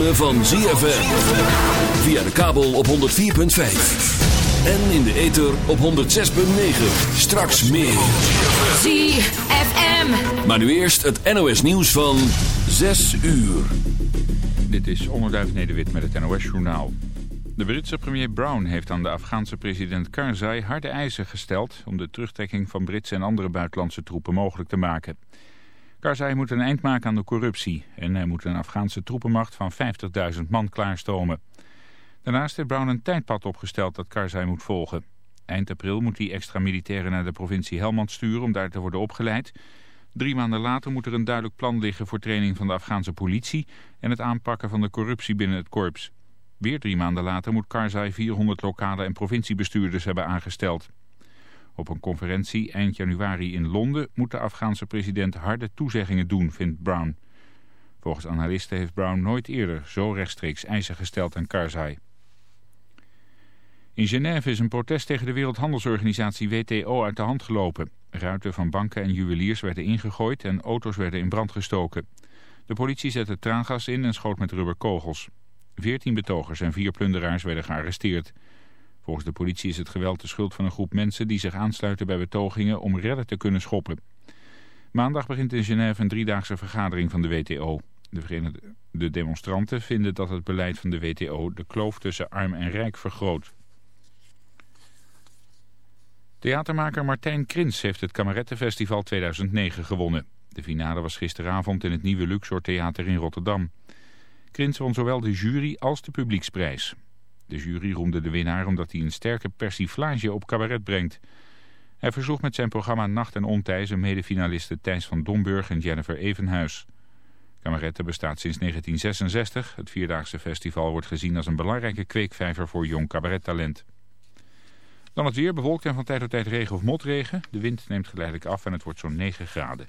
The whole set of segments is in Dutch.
ritme van ZFM. Via de kabel op 104.5. En in de ether op 106.9. Straks meer. ZFM. Maar nu eerst het NOS nieuws van 6 uur. Dit is Onderduif Nederwit met het NOS-journaal. De Britse premier Brown heeft aan de Afghaanse president Karzai harde eisen gesteld... om de terugtrekking van Britse en andere buitenlandse troepen mogelijk te maken. Karzai moet een eind maken aan de corruptie... en hij moet een Afghaanse troepenmacht van 50.000 man klaarstomen. Daarnaast heeft Brown een tijdpad opgesteld dat Karzai moet volgen. Eind april moet hij extra militairen naar de provincie Helmand sturen om daar te worden opgeleid... Drie maanden later moet er een duidelijk plan liggen voor training van de Afghaanse politie en het aanpakken van de corruptie binnen het korps. Weer drie maanden later moet Karzai 400 lokale en provinciebestuurders hebben aangesteld. Op een conferentie eind januari in Londen moet de Afghaanse president harde toezeggingen doen, vindt Brown. Volgens analisten heeft Brown nooit eerder zo rechtstreeks eisen gesteld aan Karzai. In Genève is een protest tegen de Wereldhandelsorganisatie WTO uit de hand gelopen. Ruiten van banken en juweliers werden ingegooid en auto's werden in brand gestoken. De politie zette traangas in en schoot met rubberkogels. Veertien betogers en vier plunderaars werden gearresteerd. Volgens de politie is het geweld de schuld van een groep mensen die zich aansluiten bij betogingen om redden te kunnen schoppen. Maandag begint in Genève een driedaagse vergadering van de WTO. De demonstranten vinden dat het beleid van de WTO de kloof tussen arm en rijk vergroot. Theatermaker Martijn Krins heeft het Kamerettenfestival 2009 gewonnen. De finale was gisteravond in het nieuwe Luxor Theater in Rotterdam. Krins won zowel de jury als de publieksprijs. De jury roemde de winnaar omdat hij een sterke persiflage op cabaret brengt. Hij verzoeg met zijn programma Nacht en Ontij zijn medefinalisten Thijs van Domburg en Jennifer Evenhuis. Kameretten bestaat sinds 1966. Het Vierdaagse festival wordt gezien als een belangrijke kweekvijver voor jong cabarettalent. Dan het weer, bewolkt en van tijd tot tijd regen of motregen. De wind neemt geleidelijk af en het wordt zo'n 9 graden.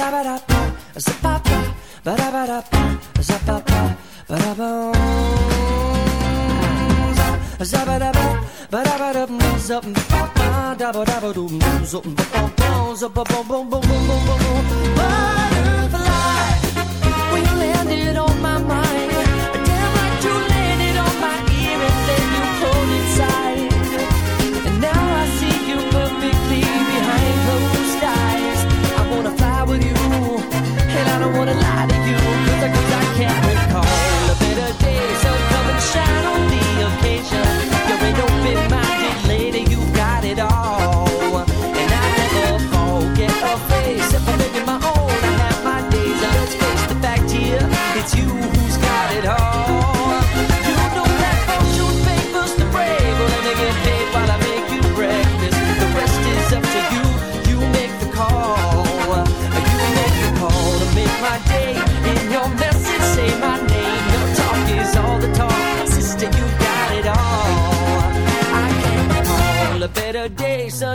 Za ba da ba, za ba ba, ba da ba da ba, za ba ba, ba da boom. Za za ba da ba, ba da ba da, za ba ba da ba da ba boom. Boom, boom, boom, boom, boom, boom, boom, boom, boom. Butterfly, when you landed on my mind wanna lie to you, cause I, cause I can't recall. A better day, so come and shine on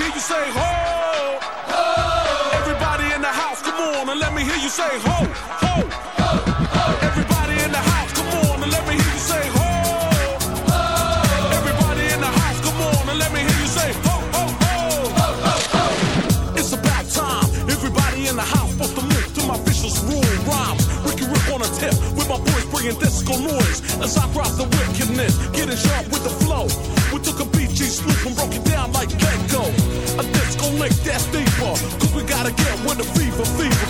hear you say ho. ho. Everybody in the house, come on and let me hear you say ho, ho. ho. Everybody in the house, come on and let me hear you say ho. ho. Everybody in the house, come on and let me hear you say ho, ho, ho. ho, ho, ho. It's about time. Everybody in the house, supposed to move to my vicious rule rhymes. Ricky Rip on a tip with my boys bringing disco noise as I drop the wickedness, getting sharp with the flow. We took a BG sloop and broke it down like Gecko. A disco link that's deeper. Cause we gotta get with the fever, fever.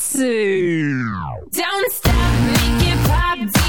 Don't stop, make it pop.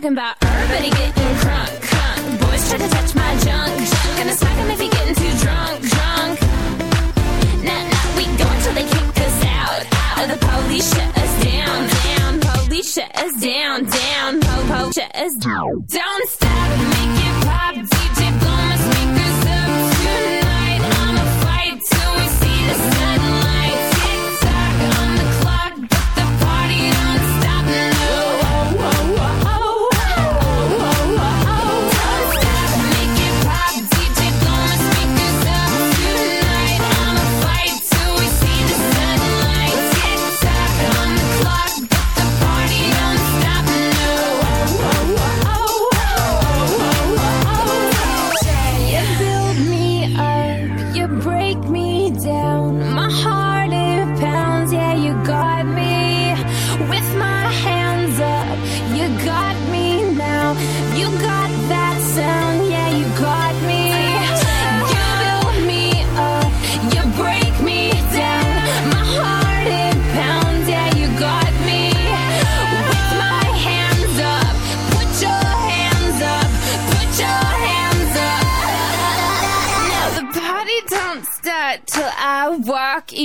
Talking about everybody getting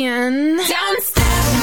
in. Downstairs.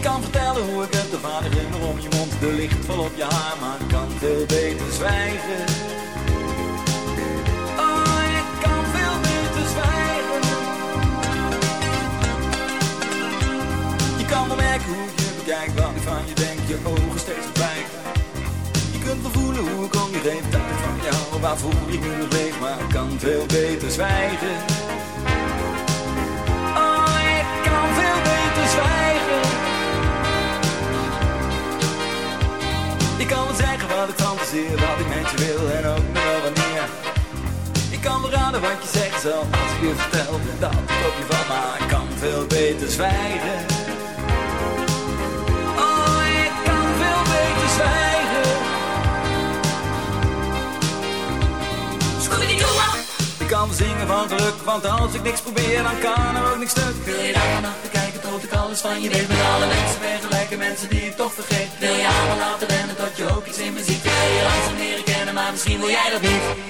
Ik kan vertellen hoe ik het, de vader glimmer om je mond, de licht vol op je haar, maar ik kan veel beter zwijgen. Oh, ik kan veel beter zwijgen. Je kan wel merken hoe je bekijk, wat ik van je denk, je ogen steeds verdwijgen. Je kunt wel voelen hoe ik om je geef, dat van jou, waarvoor ik nu nog leef, maar ik kan veel beter zwijgen. Wat ik fantaseer, wat ik met je wil en ook nog wel wanneer. Ik kan raden wat je zegt, zelf als ik je vertel dat ik op je val, maar ik kan veel beter zwijgen. Oh, ik kan veel beter zwijgen. Ik kan zingen van geluk, want als ik niks probeer, dan kan er ook niks stuk. Wil je daar tot ik alles van je weet met alle mensen vergelijken, mensen die ik toch vergeet. Wil je allemaal laten rennen tot je ook iets in me ziet. Wil je langzaam leren kennen, maar misschien wil jij dat niet.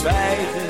Zwijgen.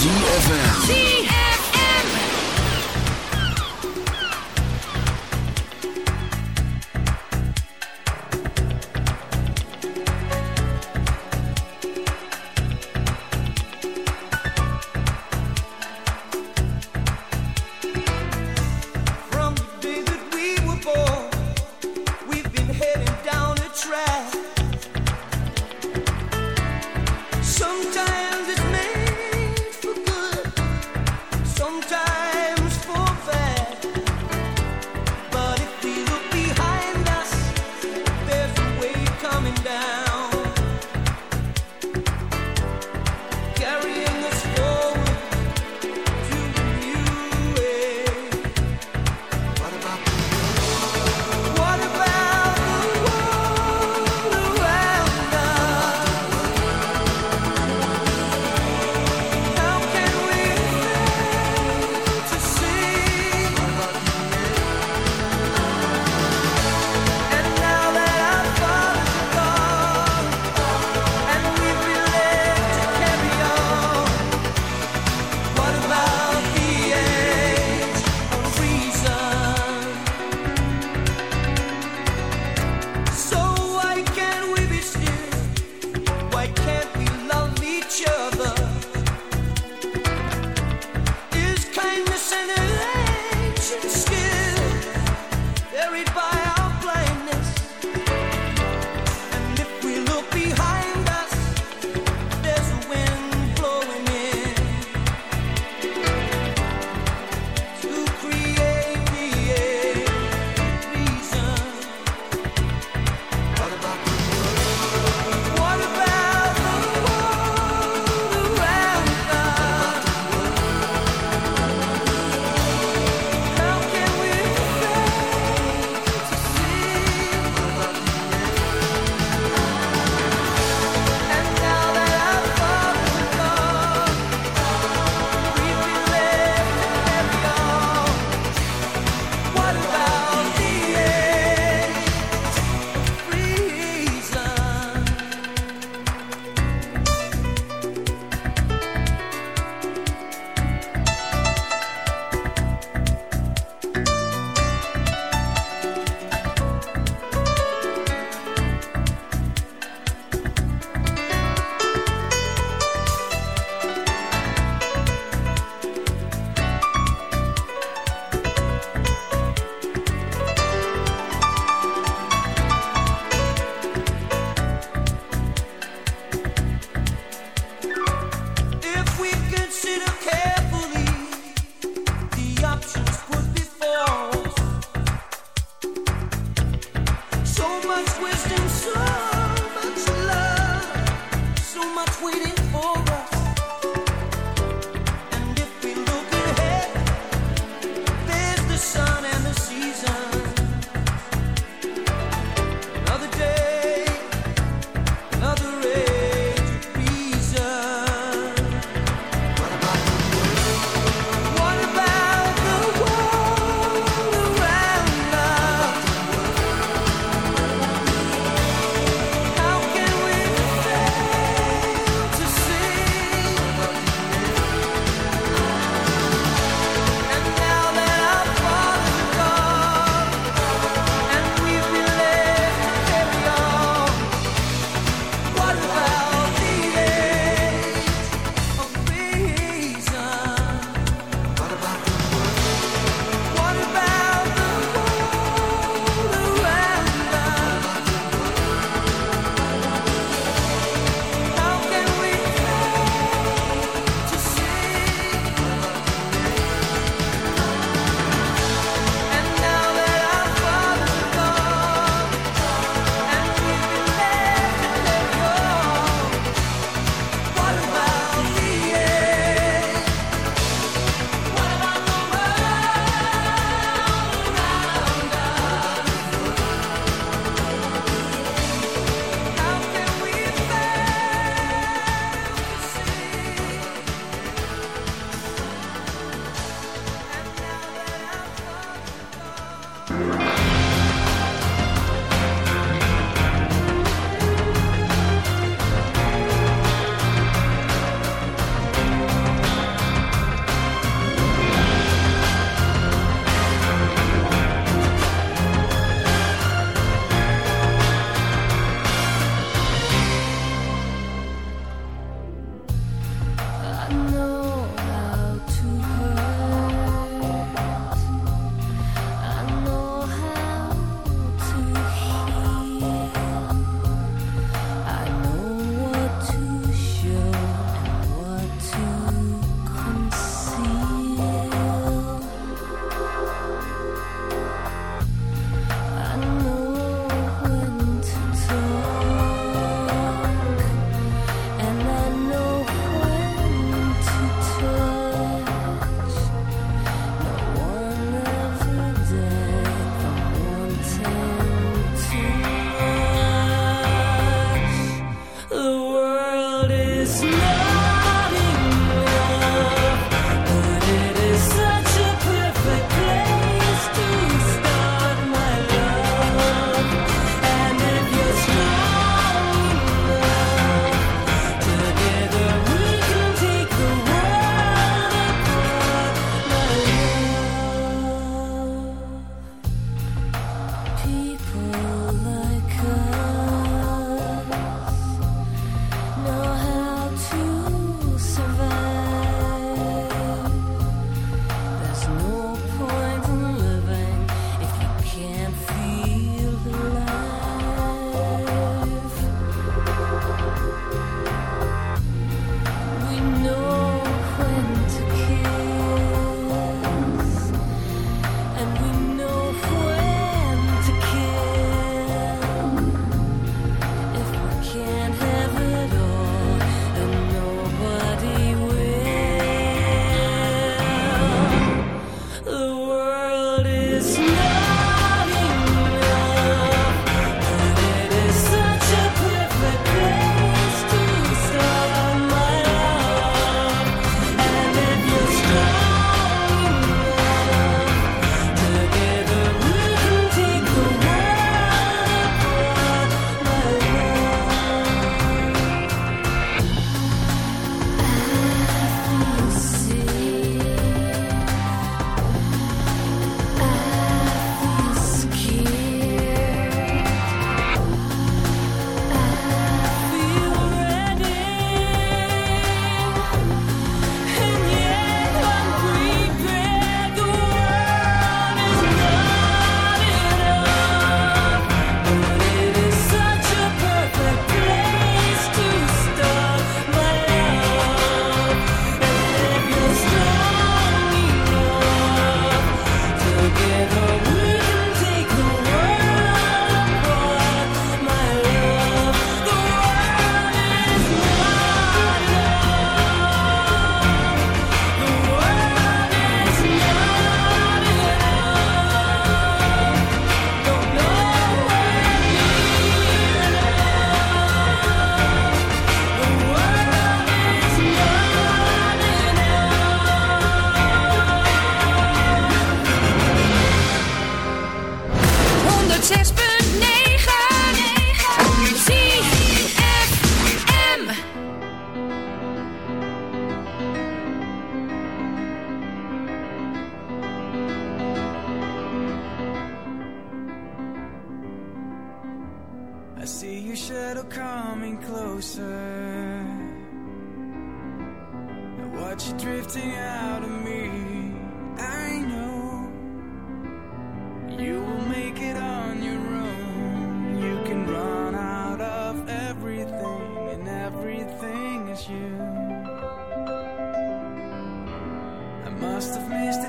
ZFM.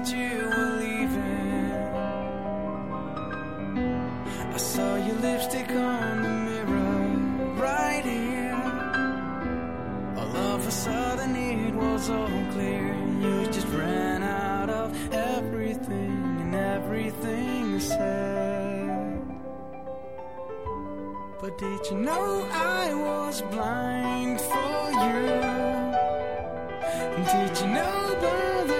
you were leaving. I saw your lipstick on the mirror, right here. All of a sudden, it was all clear. You just ran out of everything and everything you said. But did you know I was blind for you? Did you know by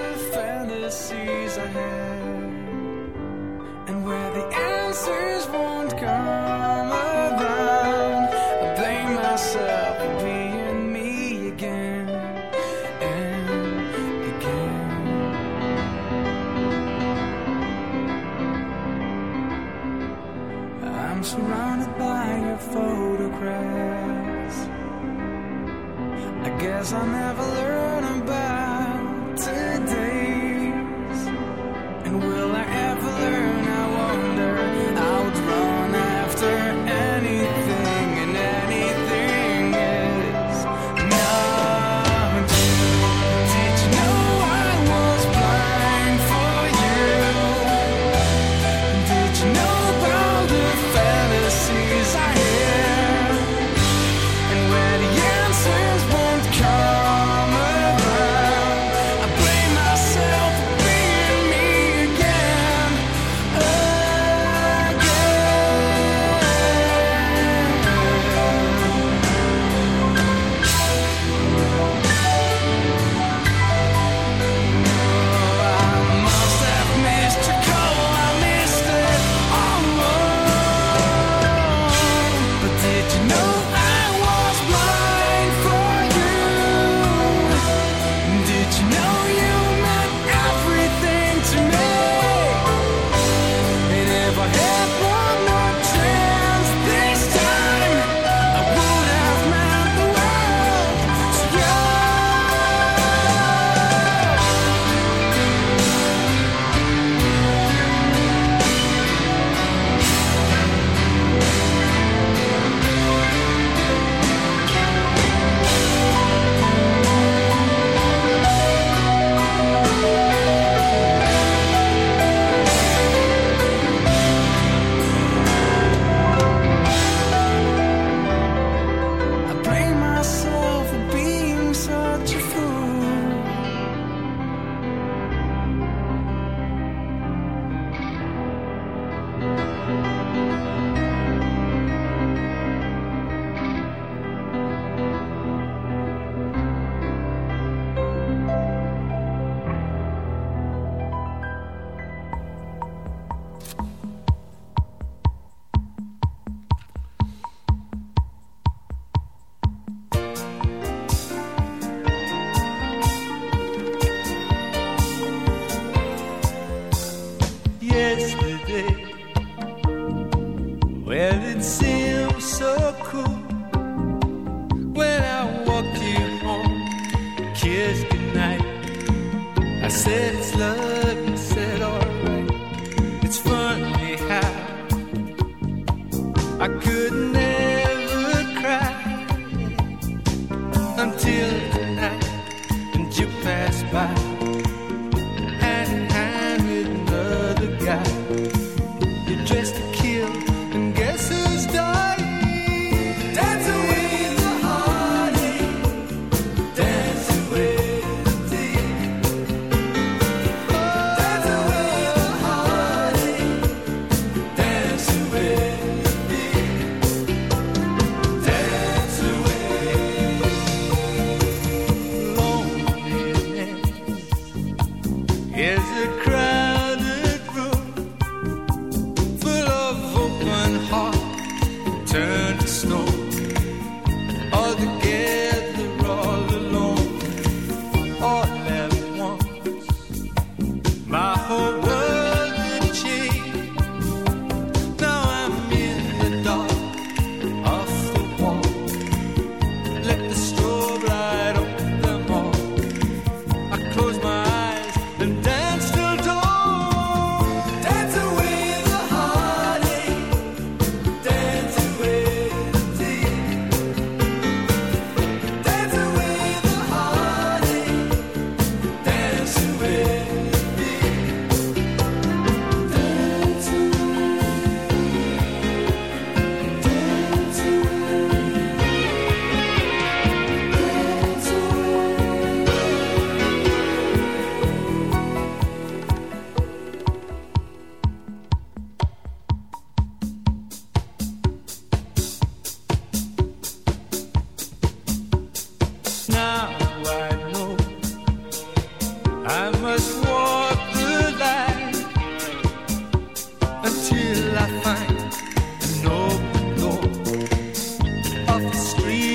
street